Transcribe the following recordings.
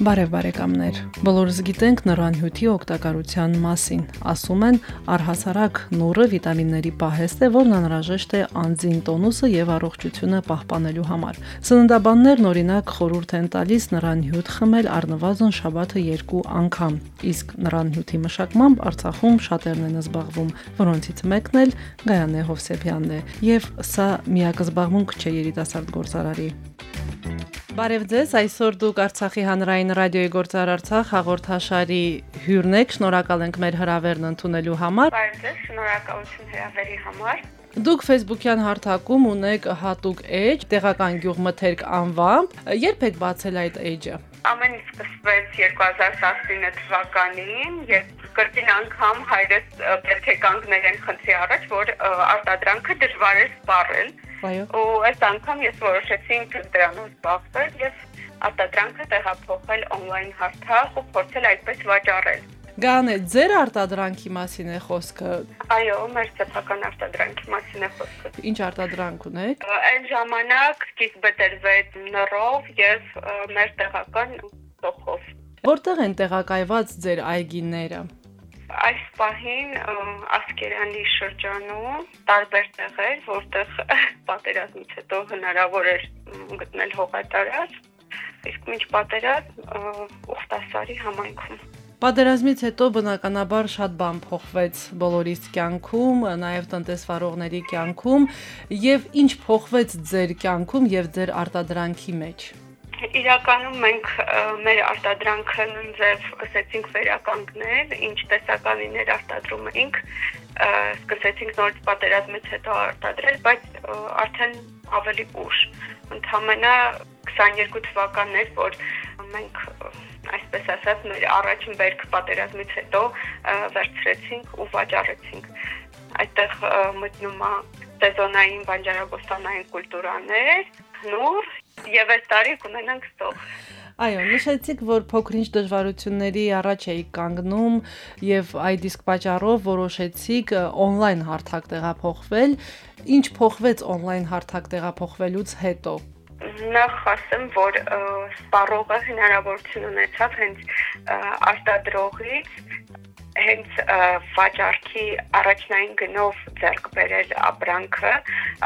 Բարև բարեկամներ։ Բոլորս գիտենք նռանհյութի օգտակարության մասին։ Ասում են, առհասարակ նուրը վիտամինների պահեստ է, որն անհրաժեշտ է անձին տոնուսը եւ առողջությունը պահպանելու համար։ Սննդաբաններն օրինակ խորհուրդ են տալիս նռանհյութ խմել առնվազն շաբաթը 2 անգամ։ Իսկ նռանհյութի մշակմամբ Արցախում շատերն են զբաղվում, որոնցից մեկն էլ Գայանե Հովսեփյանն է, եւ սա միակ զբաղմունք չէ երիտասարդ գործարարի։ Բարև ձեզ, այսօր դուք Արցախի հանրային ռադիոյի գործար Արցախ հաղորդաշարի հյուրն եք։ Շնորհակալ ենք մեր հրավերն ընդունելու համար։ Բարև ձեզ, շնորհակալություն հրավերի համար։ Դուք Facebook-յան հարթակում ունեք հատուկ էջ, տեղական գյուղ մթերք անվամբ։ Երբ եք բացել այդ էջը։ Ամեն ինչ սկսվեց 2019 թվականին, երբ կրկին անգամ հայրս պետք է կանգներ են խնդրի առաջ, որ արտադրանքը դժվար է սպառել։ Այո։ Ու այս անգամ ես որոշեցի ինքս դրանով զբաղվել եւ արտադրանքը տեղափոխել on-line հարթակ ու փորձել այդպես վաճառել։ Գանե, ձեր արտադրանքի մասին է խոսքը։ Այո, մեր սեփական արտադրանքի մասին է խոսքը։ Ինչ արտադրանք ունեք։ Այն ժամանակ սկիզբը դրվեց նռով եւ մեր տեղական սոխով։ Որտեղ են տեղակայված ձեր այգիները։ Այս պահին Ասկերանի շրջանում տարբեր տեղեր, որտեղ պատերազմից հետո հնարավոր էր գտնել հողատարած, իսկ մինչ պատերազմ Ուխտասարի համայնքում։ Պատերազմից հետո բնականաբար շատ բան փոխվեց բոլորիս կյանքում, նաև տնտեսվարողների կյանքում, եւ ինչ փոխվեց ձեր կյանքում եւ ձեր արտադրանքի մեջ։ Իրականում մենք մեր արտադրանքը նույն ձև սկսեցինք վերականգնել, ինչ տեսականիներ արտադրում էինք, սկսեցինք նորից պատերազմից հետո արտադրել, բայց արդեն ավելի ուշ։ Ընդհանրապես 22 թվականն էր, որ մենք այսպես ասած մեր առաջին բերք պատերազմից հետո վերցրեցինք ու վաճառեցինք։ Այդտեղ մտնում է սեզոնային բանջարաբոստանային կուլտուրաներ, նուր եւ այս տարի կունենանք ստող։ Այո, նշեցիք, որ փոքրինչ դժվարությունների առաջ էիք կանգնում եւ այդ իսկ պատճառով որոշեցիք on-line հարթակ տեղափոխվել։ Ինչ փոխվեց on-line հարթակ տեղափոխվելուց հետո։ Նախ ասեմ, որ սպառողը հնարավորություն ունեցավ հենց արտադրողից հենց վաճառքի առաջնային գնով ձեռք բերել ապրանքը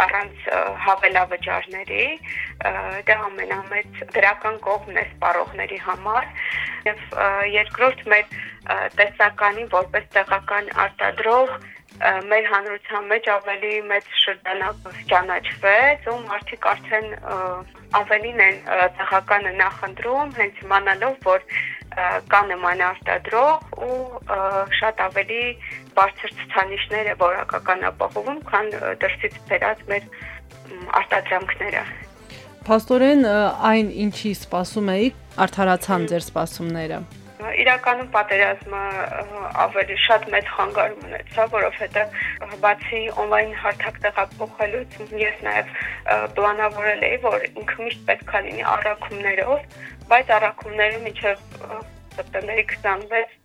առանց հավելավճարների դա ամենամեծ դրական կողմն է սպառողների համար եւ երկրորդ մեր տեսականին որպես տեղական արտադրող մեր հանրության մեջ ավելի մեծ շրջանակ ճանաչվեց ու մարդիկ արդեն ավելին են ը, տեղականը նախընտրում հենց իմանալով որ կա նման արտադրող ու շատ ավելի բարձր ցուցանիշներ է որակական ապահովում քան դրսից բերած մեր արտադրանքները Փաստորեն այն ինչի սպասում էիք, արդարացան ձեր սպասումները։ իրականում պատերազմը ավելի շատ մեծ խանգարում ունեցավ, որովհետև բացի on-line հարթակ տեղափոխելուց ես նաև պլանավորել էի, որ ինքը միշտ պետք է լինի առաքումներով, բայց առաքումները մինչև սեպտեմբերի 26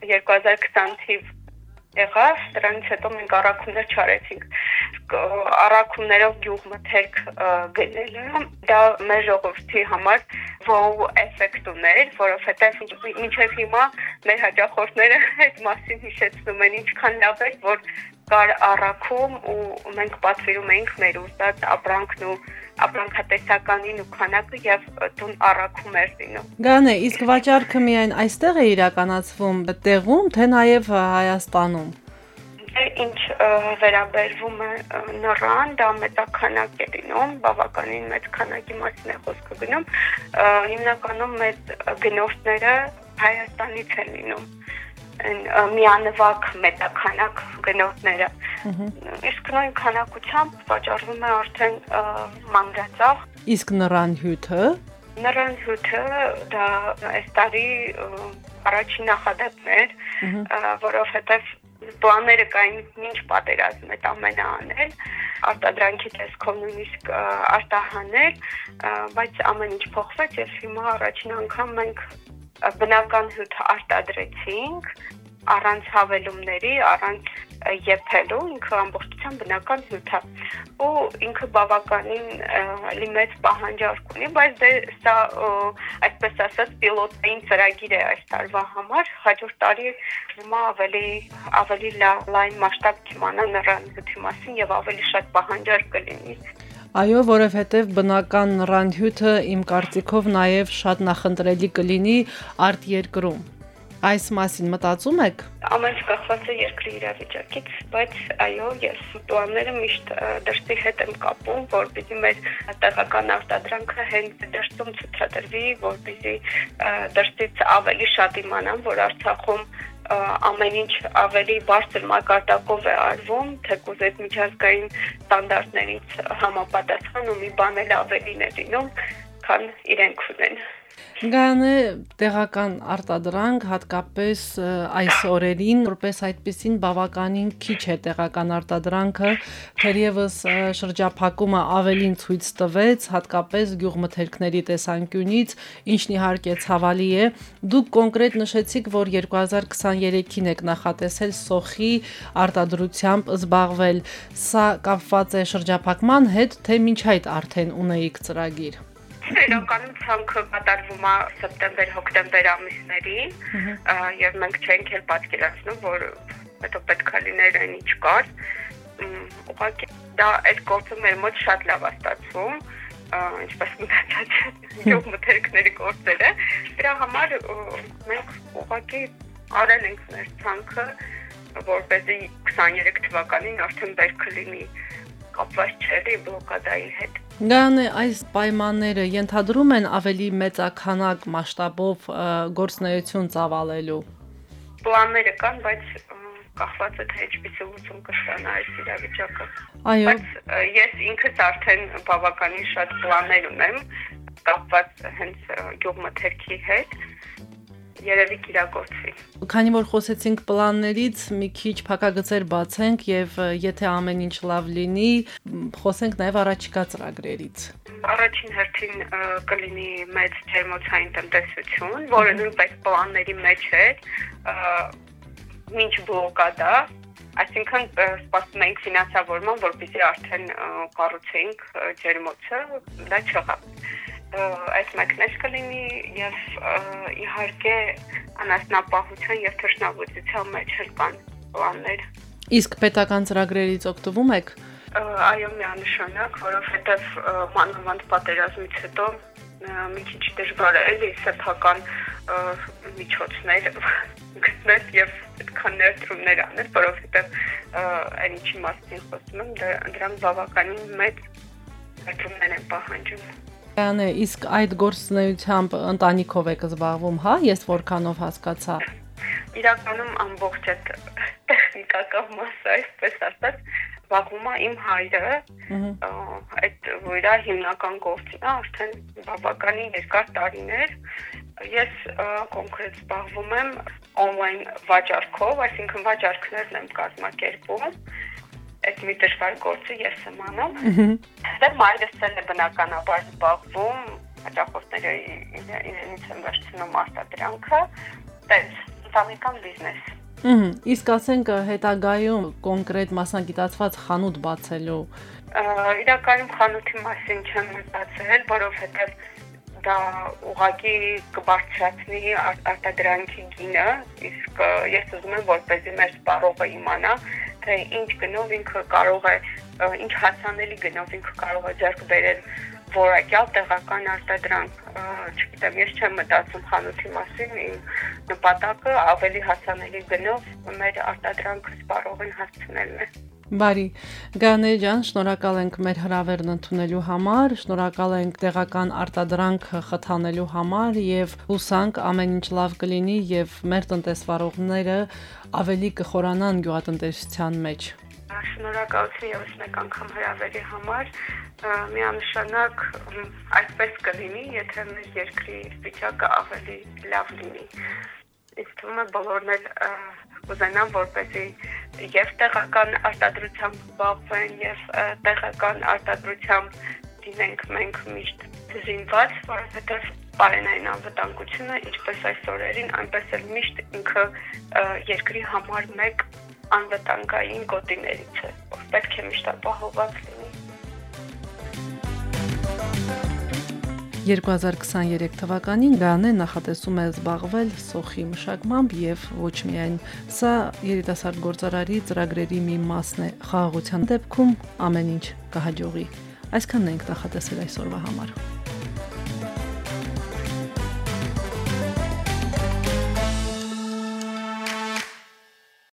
2020 թիվ եղավ, դրանից հետո մենք առաքումներ չարեցինք։ Առաքումներով գյուղ մթերք գնելը դա մեր ժողովրդի համար wow էֆեկտ ուներ, որովհետև մինչև հիմա մեր հաջախորդները այդ մասին հիշեցնում են, ինչքան լավ էր, որ կար առաքում ու մենք պատվիրում էինք մեր ուզած ապրանքն ու ապրանքատեսականին ու քանակը եւ տուն առաքում էր լինում։ Գանե, իսկ վաճառքը միայն այստեղ է իրականացվում տեղում, թե նաև Հայաստանում։ Դե ինչ վերաբերվում է ը, նռան, դա մեծականակ է լինում, բավականին մեծ քանակի մասին է խոսքը գնում։ Հիմնականում մեծ գնորդները Հայաստանից են լինում այն միանվակ մեծականակ գնորդները իսկ նույն քանակությամբ վաճառվում է արդեն ը, մանգրածաղ Իսկ նռան հյութը նռան հյութը դա այս տարի առաջին նախադեպն էր որովհետև Պլանները կային ինչ պատերազմ այդ ամենը անել, արտադրանքի տեսքով նույնիսկ արտահանել, բայց ամեն ինչ փոխվեց եւ հիմա առաջին անգամ մենք բնական հյութ արտադրեցինք առանց հավելումների, առանց եփելու, ինքը ամբողջությամբ բնական հյութ է։ Ու ինքը բավականին լի մեծ պահանջարկ ունի, բայց դե սա այսպես ասած պիլոտային ծրագիր է այս տարվա համար, հաջորդ տարի հիմա ավելի ավելի լայն մասշտաբ կիմանա նրան հյութի մասին եւ ավելի շատ պահանջարկ կլինի։ Այո, որովհետև բնական ռանդհյութը իմ կարծիքով նաև շատ նախընտրելի կլինի արտերկրում այս մասին մտածում եք։ Ամեն ինչ կախված է երկրի իրավիճակից, բայց այո, ես պլանները միշտ դրսի հետ եմ կապում, որպեսզի մեր տեղական արտադրանքը հենց դրսում ցուցադրվի, որպեսզի դրսից ավելի շատ իմանան, որ Արցախում ամեն ինչ ավելի բարձր մակարդակով է արվում, թեկուզ այդ միջազգային ստանդարտներից համապատասխան ու մի բան էլ ավելին է լինում, քան իրենք ունեն։ Գանը տեղական արտադրանք հատկապես այս օրերին որպես այդպեսին բավականին քիչ է տեղական արտադրանքը թերևս շրջափակումը ավելին ցույց տվեց հատկապես գյուղմթերքների տեսանկյունից ինչն իհարկե ցավալի է դուք կոնկրետ նշեցիք որ 2023-ին եք նախատեսել սոխի արտադրությամբ զբաղվել սա կապված է շրջափակման հետ թե ոչ այդ արդեն ունեիք ծրագիր Իրականում ցանքը կատարվում է սեպտեմբեր-հոկտեմբեր ամիսներին, եւ մենք չենք էլ պատկերացնում, որ հետո պետք է լիներ այն ինչ կար։ Ուղղակի դա այդ գործը մեր մոտ շատ լավ է ստացվում ինչպես մտածած յոգ մթերքների գործերը դրա համար մենք ուղղակի արել ենք մեր ցանքը որպեսզի 23 թվականին արդեն բերքը լինի կապված չէ բլոկադայի հետ Գանը այս պայմանները ենթադրում են ավելի մեծականակ մասշտաբով գործնեություն ծավալելու։ Պլանները կան, բայց կախված է թե ինչպեսի լուծում կստանա այս իրավիճակը։ Այո։ Բայց ես ինքս արդեն բավականին շատ պլաններ ունեմ կապված հենց գյուղմթերքի հետ երևի կիրագործվի։ Քանի որ խոսեցինք պլաններից, մի քիչ փակագծեր բացենք եւ եթե ամեն ինչ լավ լինի, խոսենք նաեւ առաջիկա ծրագրերից։ Առաջին հերթին կլինի մեծ թերմոցային տնտեսություն, որը նույնպես պլանների մեջ է, ինչ բլոկադա, Այսինքն սպասում ենք ֆինանսավորման, որպեսզի արդեն կառուցեինք ջերմոցը, դա չեղավ այս մեկնես կլինի եւ իհարկե անասնապահության եւ թռչնաբուծության մեջ կան պլաններ։ Իսկ պետական ծրագրերից օգտվում եք։ Այո, միանշանակ, որովհետեւ մանավանդ պատերազմից հետո մի քիչ դժվար է էլի սեփական միջոցներ գտնել եւ այդքան ներդրումներ անել, որովհետեւ այն ինչի մասին խոսում եմ, դրանք բավականին մեծ ներդրումներ են պահանջում։ Անը իսկ այդ գործունեությամբ ընտանիքով եք զբաղվում, հա, ես որքանով հասկացա։ Իրականում ամբողջ այդ տեխնիկական մասը, այսպես ասած, զբաղվում է իմ հայրը։ Այդ որա հիմնական գործին արդեն բավականին երկար տարիներ։ Ես կոնկրետ զբաղվում եմ on-line վաճառքով, այսինքն վաճառքներն եմ կազմակերպում այդ մի դժվար գործը ես եմ անում։ Դե մայրս էլ է բնականաբար զբաղվում, հաճախորդները իրենից են վերցնում արտադրանքը, դες ընտանեկան բիզնես։ իսկ ասենք հետագայում կոնկրետ մասնագիտացված խանութ բացելու իրականում խանութի մասին չեմ մտածել, որովհետև դա ուղղակի կբարձրացնի արտադրանքի գինը, իսկ ես ուզում եմ որպեսզի մեր սպառողը իմանա, թե ինչ գնով ինքը կարող է ինչ հասանելի գնով ինքը կարող է ձեռք բերել որակյալ տեղական արտադրանք, չգիտեմ, ես չեմ մտածում խանութի մասին, իմ նպատակը ավելի հասանելի գնով մեր արտադրանքը սպառողին հասցնելն է։ Բարի Գաներ ջան, շնորհակալ ենք մեր հրավերն ընդունելու համար, շնորհակալ ենք տեղական արտադրանք խթանելու համար եւ հուսանք ամեն ինչ լավ կլինի եւ մեր տնտեսվարողները ավելի կխորանան գյուղատնտեսության մեջ։ Շնորհակալություն եւս մեկ անգամ հրավերի համար։ Միանշանակ այսպես կլինի, եթե մեր երկրի վիճակը ավելի լավ լինի։ ինձ թվում է բոլորն էլ կուզենան որպեսի եւ տեղական արտադրությամբ զբաղվեն եւ տեղական արտադրությամբ դինենք մենք միշտ զինված, որովհետեւ բարենային անվտանգությունը ինչպես այս օրերին, այնպես էլ միշտ ինքը երկրի համար մեկ անվտանգային գոտիներից է, որ պետք է միշտ ապահովված լինի 2023 թվականին Գանե նախատեսում է զբաղվել սոխի մշակմամբ եւ ոչ միայն սա երիտասարդ գործարարի ծրագրերի մի մասն է խաղաղության դեպքում ամեն ինչ կհաջողի այսքանն ենք նախատեսել այսօրվա համար